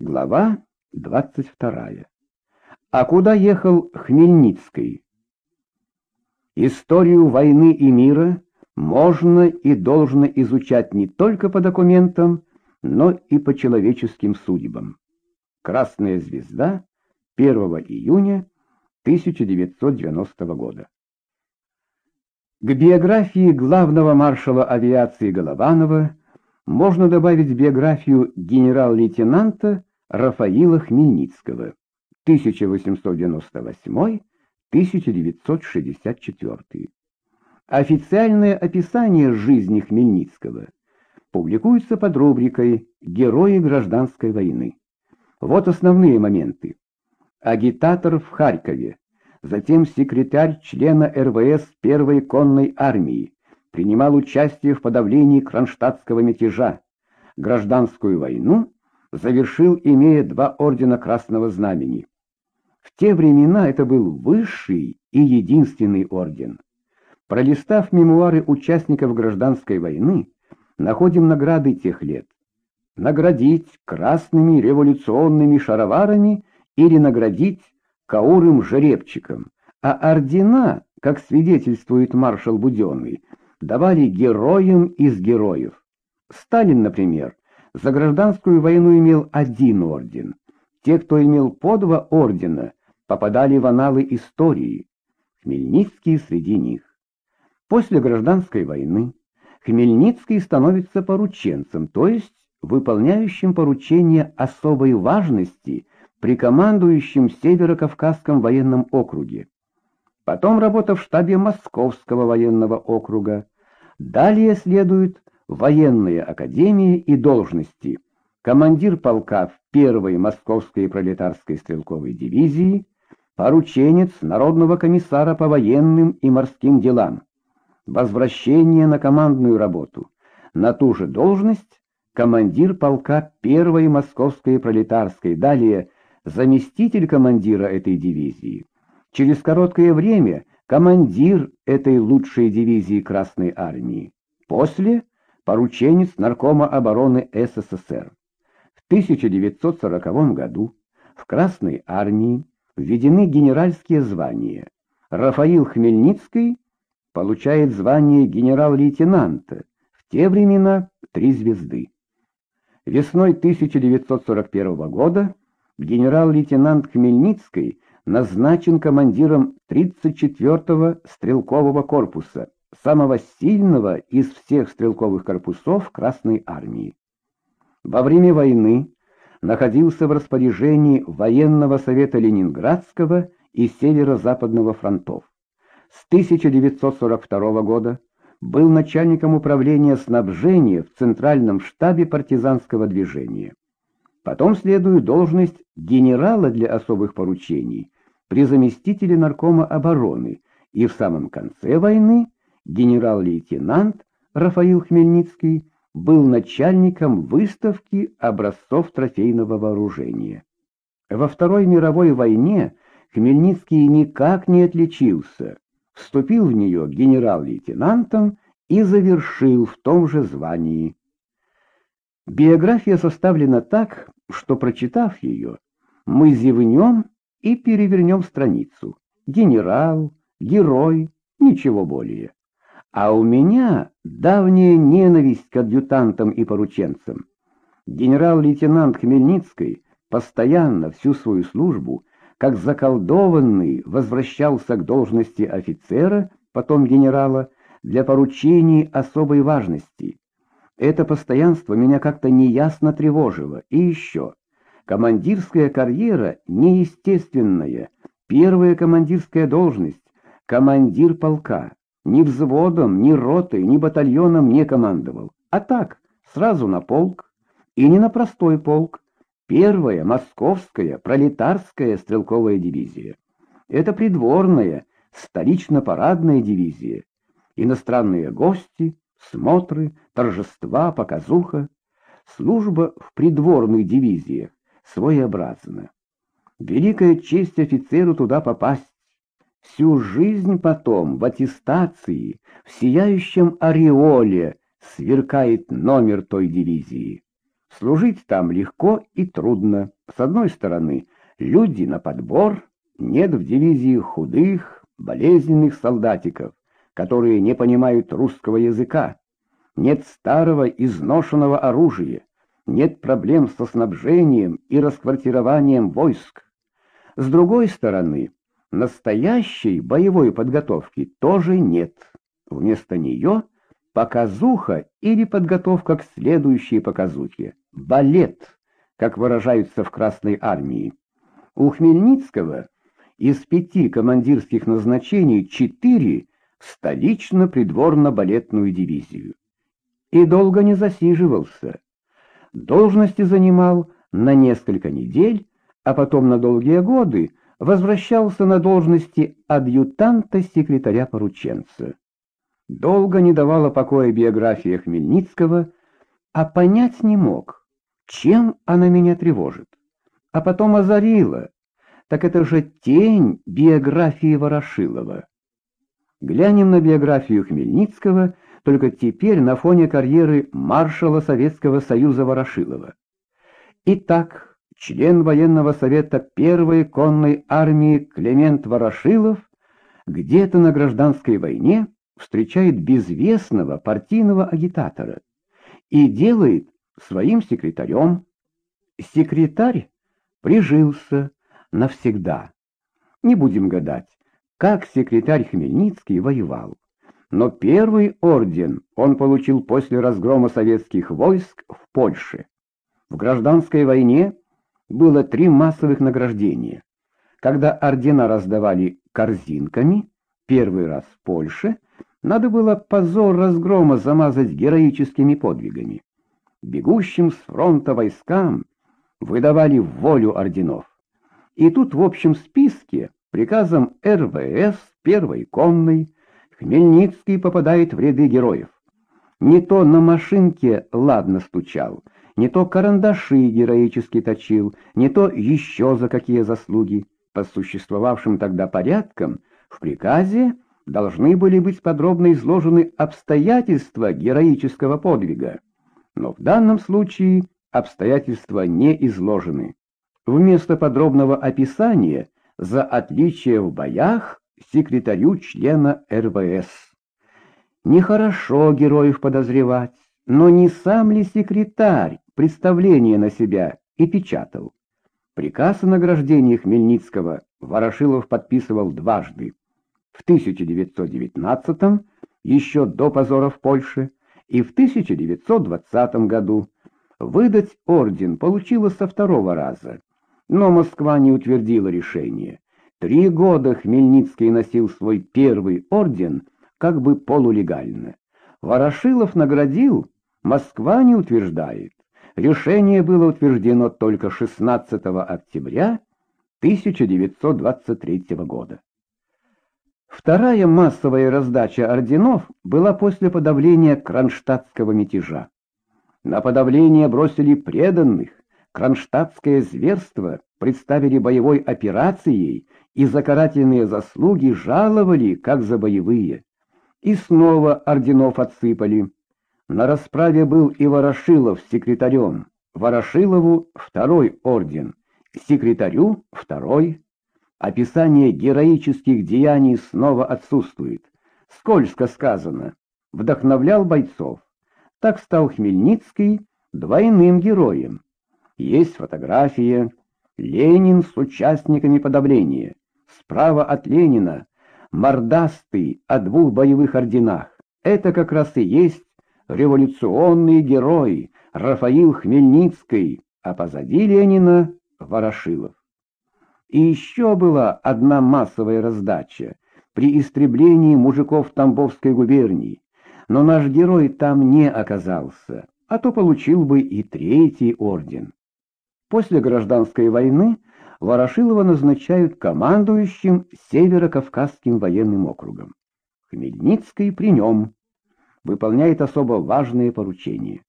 Глава 22. А куда ехал Хмельницкий? Историю войны и мира можно и должно изучать не только по документам, но и по человеческим судьбам. Красная звезда 1 июня 1990 года. К биографии главного маршала авиации Голованова можно добавить биографию генерал-лейтенанта Рафаила Хмельницкого, 1898-1964. Официальное описание жизни Хмельницкого публикуется под рубрикой «Герои гражданской войны». Вот основные моменты. Агитатор в Харькове, затем секретарь члена РВС Первой конной армии, принимал участие в подавлении кронштадтского мятежа, гражданскую войну завершил, имея два ордена Красного Знамени. В те времена это был высший и единственный орден. Пролистав мемуары участников гражданской войны, находим награды тех лет. Наградить красными революционными шароварами или наградить каурым жеребчиком, а ордена, как свидетельствует маршал Буденный, давали героям из героев. Сталин, например, за гражданскую войну имел один орден. Те, кто имел по два ордена, попадали в аналы истории. Хмельницкий среди них. После гражданской войны Хмельницкий становится порученцем, то есть выполняющим поручения особой важности при командующем Северо-Кавказском военном округе. Потом работа в штабе Московского военного округа. Далее следует военные академии и должности, командир полка в первой Московской пролетарской стрелковой дивизии, порученец Народного комиссара по военным и морским делам, возвращение на командную работу, на ту же должность командир полка первой Московской пролетарской, далее заместитель командира этой дивизии. Через короткое время командир этой лучшей дивизии Красной армии. После порученец Наркома обороны СССР. В 1940 году в Красной армии введены генеральские звания. Рафаил Хмельницкий получает звание генерал-лейтенанта, в те времена три звезды. Весной 1941 года генерал-лейтенант Хмельницкий назначен командиром 34-го стрелкового корпуса самого сильного из всех стрелковых корпусов Красной армии. Во время войны находился в распоряжении военного совета Ленинградского и Северо-Западного фронтов. С 1942 года был начальником управления снабжения в Центральном штабе партизанского движения. Потом следует должность генерала для особых поручений при заместителе наркома обороны и в самом конце войны генерал-лейтенант Рафаил Хмельницкий был начальником выставки образцов трофейного вооружения. Во Второй мировой войне Хмельницкий никак не отличился, вступил в нее генерал-лейтенантом и завершил в том же звании. Биография составлена так, что, прочитав ее, мы зевнем и перевернем страницу. Генерал, герой, ничего более. А у меня давняя ненависть к адъютантам и порученцам. Генерал-лейтенант Хмельницкий постоянно всю свою службу, как заколдованный, возвращался к должности офицера, потом генерала, для поручений особой важности. Это постоянство меня как-то неясно тревожило. И еще. Командирская карьера неестественная. Первая командирская должность — командир полка. Ни взводом, ни ротой, ни батальоном не командовал. А так, сразу на полк. И не на простой полк. Первая московская пролетарская стрелковая дивизия. Это придворная, столично-парадная дивизия. Иностранные гости, смотры, торжества, показуха. Служба в придворных дивизиях своеобразна. Великая честь офицеру туда попасть. Всю жизнь потом в аттестации, в сияющем ореоле сверкает номер той дивизии. Служить там легко и трудно. С одной стороны, люди на подбор, нет в дивизии худых, болезненных солдатиков, которые не понимают русского языка, нет старого изношенного оружия, нет проблем со снабжением и расквартированием войск. С другой стороны, настоящей боевой подготовки тоже нет. Вместо нее показуха или подготовка к следующей показухе, балет, как выражаются в Красной армии. У Хмельницкого из пяти командирских назначений четыре столично-придворно-балетную дивизию. И долго не засиживался. Должности занимал на несколько недель, а потом на долгие годы возвращался на должности адъютанта-секретаря-порученца. Долго не давала покоя биография Хмельницкого, а понять не мог, чем она меня тревожит. А потом озарила, так это же тень биографии Ворошилова. Глянем на биографию Хмельницкого, только теперь на фоне карьеры маршала Советского Союза Ворошилова. Итак, член военного совета первой конной армии Климент Ворошилов где-то на гражданской войне встречает безвестного партийного агитатора и делает своим секретарем. Секретарь прижился навсегда. Не будем гадать, как секретарь Хмельницкий воевал. Но первый орден он получил после разгрома советских войск в Польше. В гражданской войне было три массовых награждения. Когда ордена раздавали корзинками, первый раз в Польше, надо было позор разгрома замазать героическими подвигами. Бегущим с фронта войскам выдавали волю орденов. И тут в общем списке Приказом РВС первой конной Хмельницкий попадает в ряды героев. Не то на машинке ладно стучал, не то карандаши героически точил, не то еще за какие заслуги. По существовавшим тогда порядкам в приказе должны были быть подробно изложены обстоятельства героического подвига. Но в данном случае обстоятельства не изложены. Вместо подробного описания – за отличие в боях секретарю члена РВС. Нехорошо героев подозревать, но не сам ли секретарь представление на себя и печатал? Приказ о награждении Хмельницкого Ворошилов подписывал дважды. В 1919 еще до позора в Польше, и в 1920 году. Выдать орден получилось со второго раза. Но Москва не утвердила решение. Три года Хмельницкий носил свой первый орден как бы полулегально. Ворошилов наградил, Москва не утверждает. Решение было утверждено только 16 октября 1923 года. Вторая массовая раздача орденов была после подавления кронштадтского мятежа. На подавление бросили преданных, Кронштадтское зверство представили боевой операцией и за карательные заслуги жаловали, как за боевые. И снова орденов отсыпали. На расправе был и Ворошилов с секретарем. Ворошилову второй орден, секретарю второй. Описание героических деяний снова отсутствует. Скользко сказано. Вдохновлял бойцов. Так стал Хмельницкий двойным героем. Есть фотография. Ленин с участниками подавления. Справа от Ленина мордастый о двух боевых орденах. Это как раз и есть революционный герой Рафаил Хмельницкий, а позади Ленина Ворошилов. И еще была одна массовая раздача при истреблении мужиков Тамбовской губернии, но наш герой там не оказался, а то получил бы и третий орден. После гражданской войны Ворошилова назначают командующим Северо-Кавказским военным округом. Хмельницкий при нем выполняет особо важные поручения.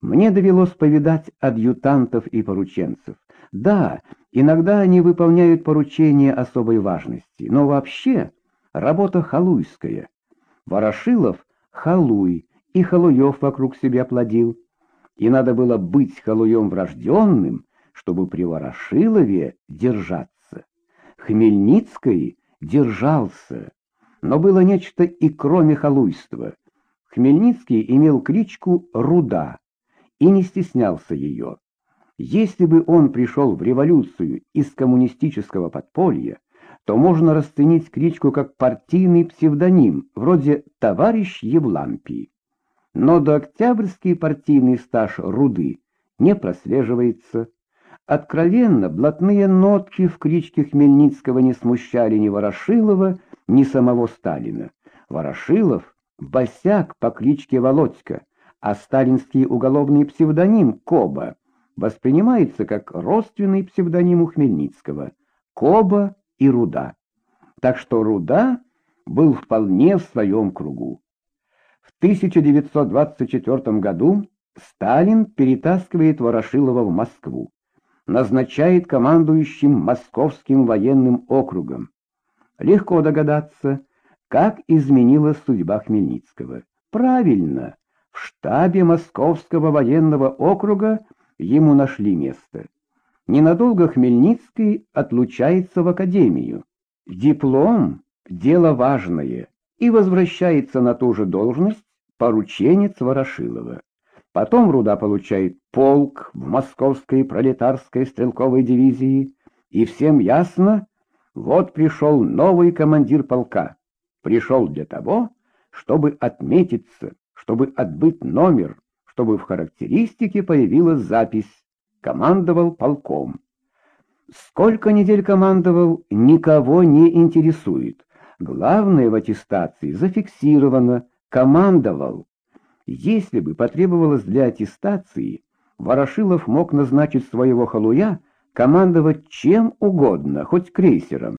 Мне довелось повидать адъютантов и порученцев. Да, иногда они выполняют поручения особой важности, но вообще работа халуйская. Ворошилов — халуй, и халуев вокруг себя плодил. и надо было быть халуем врожденным, чтобы при Ворошилове держаться. Хмельницкий держался, но было нечто и кроме халуйства. Хмельницкий имел кличку «Руда» и не стеснялся ее. Если бы он пришел в революцию из коммунистического подполья, то можно расценить кличку как партийный псевдоним, вроде «товарищ Евлампий». Но до октябрьский партийный стаж Руды не прослеживается. Откровенно, блатные нотки в кличке Хмельницкого не смущали ни Ворошилова, ни самого Сталина. Ворошилов — босяк по кличке Володька, а сталинский уголовный псевдоним Коба воспринимается как родственный псевдоним у Хмельницкого — Коба и Руда. Так что Руда был вполне в своем кругу. В 1924 году Сталин перетаскивает Ворошилова в Москву назначает командующим Московским военным округом. Легко догадаться, как изменилась судьба Хмельницкого. Правильно, в штабе Московского военного округа ему нашли место. Ненадолго Хмельницкий отлучается в академию. Диплом — дело важное, и возвращается на ту же должность порученец Ворошилова. Потом Руда получает полк в Московской пролетарской стрелковой дивизии, и всем ясно, вот пришел новый командир полка. Пришел для того, чтобы отметиться, чтобы отбыть номер, чтобы в характеристике появилась запись «Командовал полком». Сколько недель командовал, никого не интересует. Главное в аттестации зафиксировано «командовал». Если бы потребовалось для аттестации, Ворошилов мог назначить своего халуя командовать чем угодно, хоть крейсером.